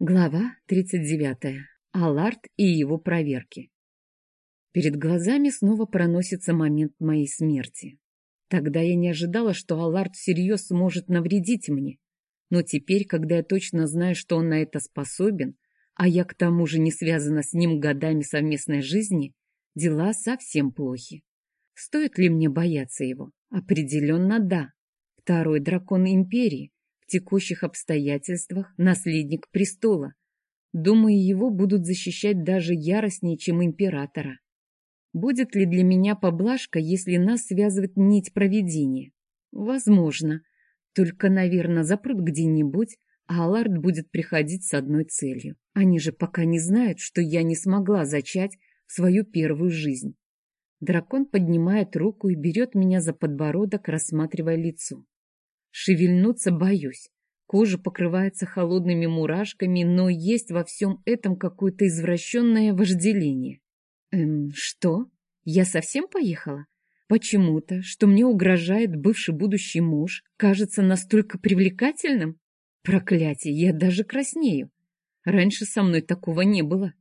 Глава 39. Аларт и его проверки. Перед глазами снова проносится момент моей смерти. Тогда я не ожидала, что Аларт всерьез сможет навредить мне. Но теперь, когда я точно знаю, что он на это способен, а я к тому же не связана с ним годами совместной жизни, дела совсем плохи. Стоит ли мне бояться его? Определенно да. Второй дракон Империи, в текущих обстоятельствах наследник престола. Думаю, его будут защищать даже яростнее, чем императора. Будет ли для меня поблажка, если нас связывает нить провидения? Возможно. Только, наверное, запрут где-нибудь, а Аларт будет приходить с одной целью. Они же пока не знают, что я не смогла зачать свою первую жизнь. Дракон поднимает руку и берет меня за подбородок, рассматривая лицо. Шевельнуться боюсь. Кожа покрывается холодными мурашками, но есть во всем этом какое-то извращенное вожделение. Эм, что? Я совсем поехала? Почему-то, что мне угрожает бывший будущий муж, кажется настолько привлекательным? Проклятие, я даже краснею. Раньше со мной такого не было.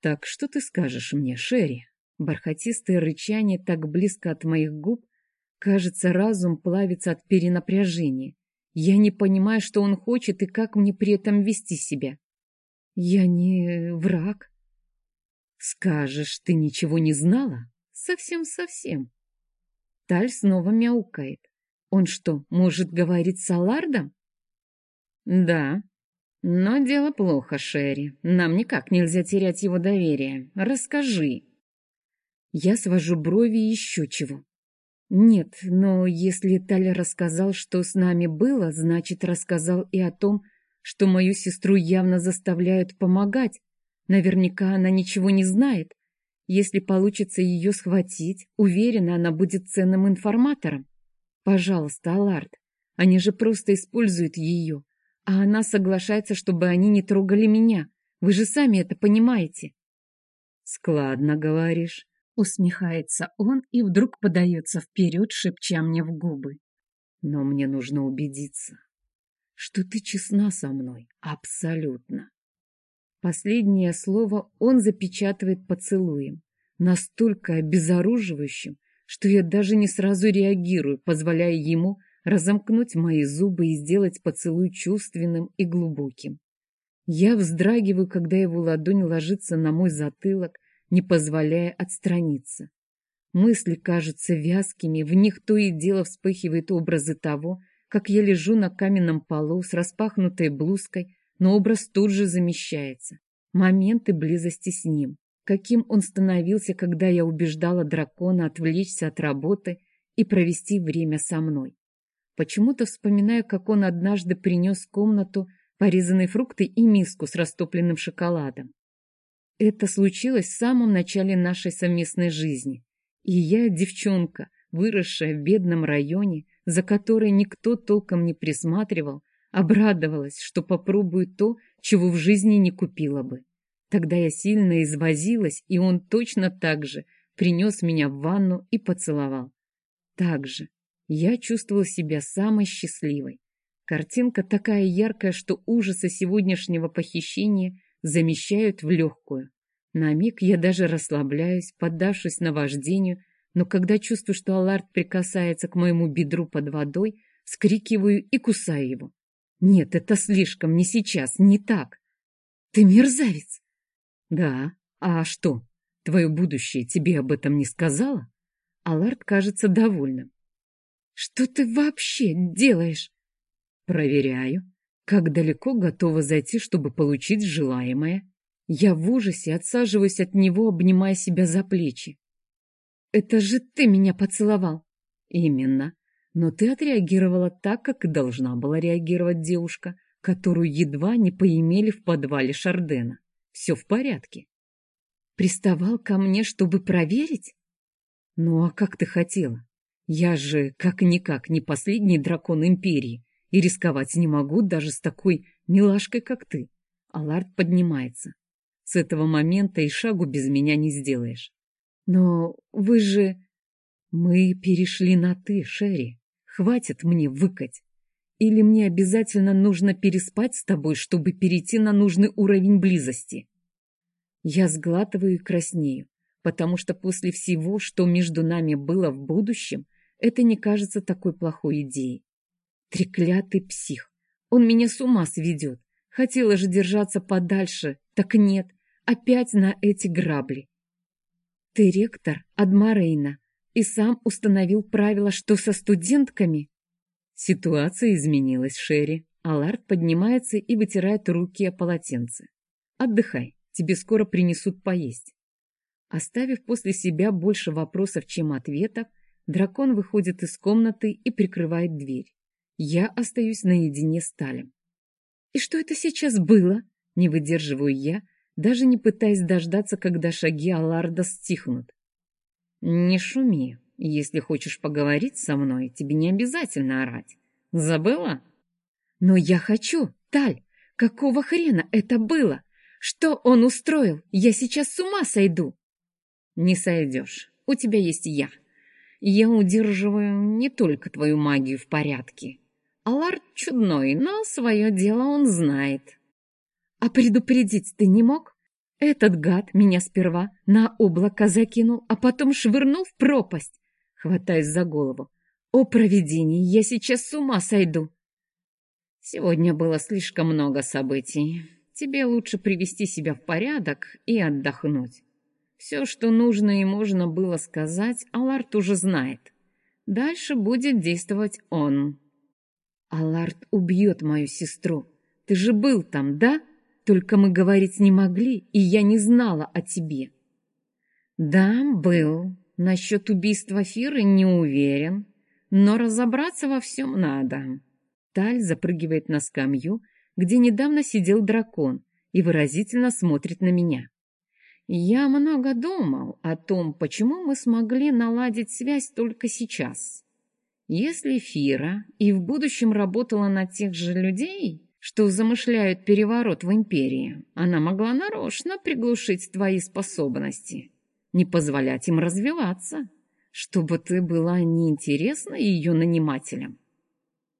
Так что ты скажешь мне, Шерри? Бархатистое рычание так близко от моих губ, Кажется, разум плавится от перенапряжения. Я не понимаю, что он хочет и как мне при этом вести себя. Я не враг. Скажешь, ты ничего не знала? Совсем-совсем. Таль снова мяукает. Он что, может говорить с Алардом? Да. Но дело плохо, Шерри. Нам никак нельзя терять его доверие. Расскажи. Я свожу брови и еще чего. Нет, но если Таля рассказал, что с нами было, значит, рассказал и о том, что мою сестру явно заставляют помогать. Наверняка она ничего не знает. Если получится ее схватить, уверена, она будет ценным информатором. Пожалуйста, Аларт, они же просто используют ее, а она соглашается, чтобы они не трогали меня. Вы же сами это понимаете. Складно говоришь. Усмехается он и вдруг подается вперед, шепча мне в губы. Но мне нужно убедиться, что ты честна со мной. Абсолютно. Последнее слово он запечатывает поцелуем, настолько обезоруживающим, что я даже не сразу реагирую, позволяя ему разомкнуть мои зубы и сделать поцелуй чувственным и глубоким. Я вздрагиваю, когда его ладонь ложится на мой затылок, не позволяя отстраниться. Мысли кажутся вязкими, в них то и дело вспыхивают образы того, как я лежу на каменном полу с распахнутой блузкой, но образ тут же замещается. Моменты близости с ним. Каким он становился, когда я убеждала дракона отвлечься от работы и провести время со мной. Почему-то вспоминаю, как он однажды принес в комнату порезанные фрукты и миску с растопленным шоколадом. Это случилось в самом начале нашей совместной жизни. И я, девчонка, выросшая в бедном районе, за которой никто толком не присматривал, обрадовалась, что попробую то, чего в жизни не купила бы. Тогда я сильно извозилась, и он точно так же принес меня в ванну и поцеловал. Так же я чувствовала себя самой счастливой. Картинка такая яркая, что ужасы сегодняшнего похищения замещают в легкую. На миг я даже расслабляюсь, поддавшись наваждению, но когда чувствую, что Аларт прикасается к моему бедру под водой, скрикиваю и кусаю его. Нет, это слишком, не сейчас, не так. Ты мерзавец. Да, а что, твое будущее тебе об этом не сказала? Аларт кажется довольным. Что ты вообще делаешь? Проверяю, как далеко готова зайти, чтобы получить желаемое. Я в ужасе отсаживаюсь от него, обнимая себя за плечи. «Это же ты меня поцеловал!» «Именно. Но ты отреагировала так, как и должна была реагировать девушка, которую едва не поимели в подвале Шардена. Все в порядке». «Приставал ко мне, чтобы проверить?» «Ну а как ты хотела? Я же как-никак не последний дракон Империи, и рисковать не могу даже с такой милашкой, как ты». Аларт поднимается. С этого момента и шагу без меня не сделаешь. Но вы же... Мы перешли на «ты», Шерри. Хватит мне выкать. Или мне обязательно нужно переспать с тобой, чтобы перейти на нужный уровень близости? Я сглатываю и краснею, потому что после всего, что между нами было в будущем, это не кажется такой плохой идеей. Треклятый псих. Он меня с ума сведет. Хотела же держаться подальше, так нет, опять на эти грабли. Ты ректор Адмарейна и сам установил правила, что со студентками... Ситуация изменилась, Шерри. Аларт поднимается и вытирает руки о полотенце. Отдыхай, тебе скоро принесут поесть. Оставив после себя больше вопросов, чем ответов, дракон выходит из комнаты и прикрывает дверь. Я остаюсь наедине с Талем. «И что это сейчас было?» — не выдерживаю я, даже не пытаясь дождаться, когда шаги Алларда стихнут. «Не шуми. Если хочешь поговорить со мной, тебе не обязательно орать. Забыла?» «Но я хочу, Таль! Какого хрена это было? Что он устроил? Я сейчас с ума сойду!» «Не сойдешь. У тебя есть я. Я удерживаю не только твою магию в порядке. Аларт чудной, но свое дело он знает». «А предупредить ты не мог?» Этот гад меня сперва на облако закинул, а потом швырнул в пропасть, хватаясь за голову. О, провидение, я сейчас с ума сойду. Сегодня было слишком много событий. Тебе лучше привести себя в порядок и отдохнуть. Все, что нужно и можно было сказать, Аларт уже знает. Дальше будет действовать он. Аларт убьет мою сестру. Ты же был там, да? Только мы говорить не могли, и я не знала о тебе. Да, был. Насчет убийства Фиры не уверен, но разобраться во всем надо. Таль запрыгивает на скамью, где недавно сидел дракон, и выразительно смотрит на меня. Я много думал о том, почему мы смогли наладить связь только сейчас. Если Фира и в будущем работала на тех же людей, что замышляют переворот в империи, она могла нарочно приглушить твои способности, не позволять им развиваться, чтобы ты была неинтересна ее нанимателям.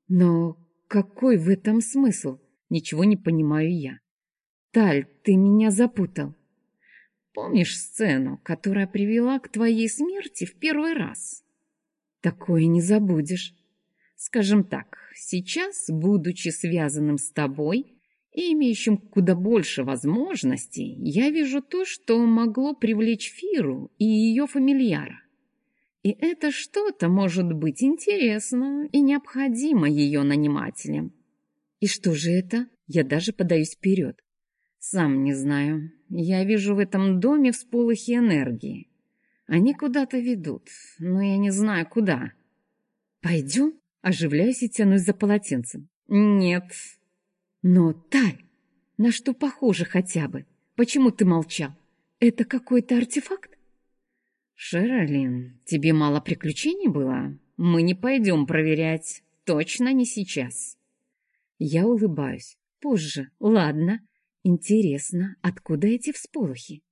Но какой в этом смысл? Ничего не понимаю я. Таль, ты меня запутал. Помнишь сцену, которая привела к твоей смерти в первый раз? Такое не забудешь. Скажем так, сейчас, будучи связанным с тобой и имеющим куда больше возможностей, я вижу то, что могло привлечь Фиру и ее фамильяра. И это что-то может быть интересно и необходимо ее нанимателям. И что же это? Я даже подаюсь вперед. Сам не знаю. Я вижу в этом доме всполохи энергии. Они куда-то ведут, но я не знаю куда. Пойдем? Оживляюсь и тянусь за полотенцем. Нет. Но, Таль, на что похоже хотя бы? Почему ты молчал? Это какой-то артефакт? Шерлин, тебе мало приключений было? Мы не пойдем проверять. Точно не сейчас. Я улыбаюсь. Позже. Ладно. Интересно, откуда эти всполохи?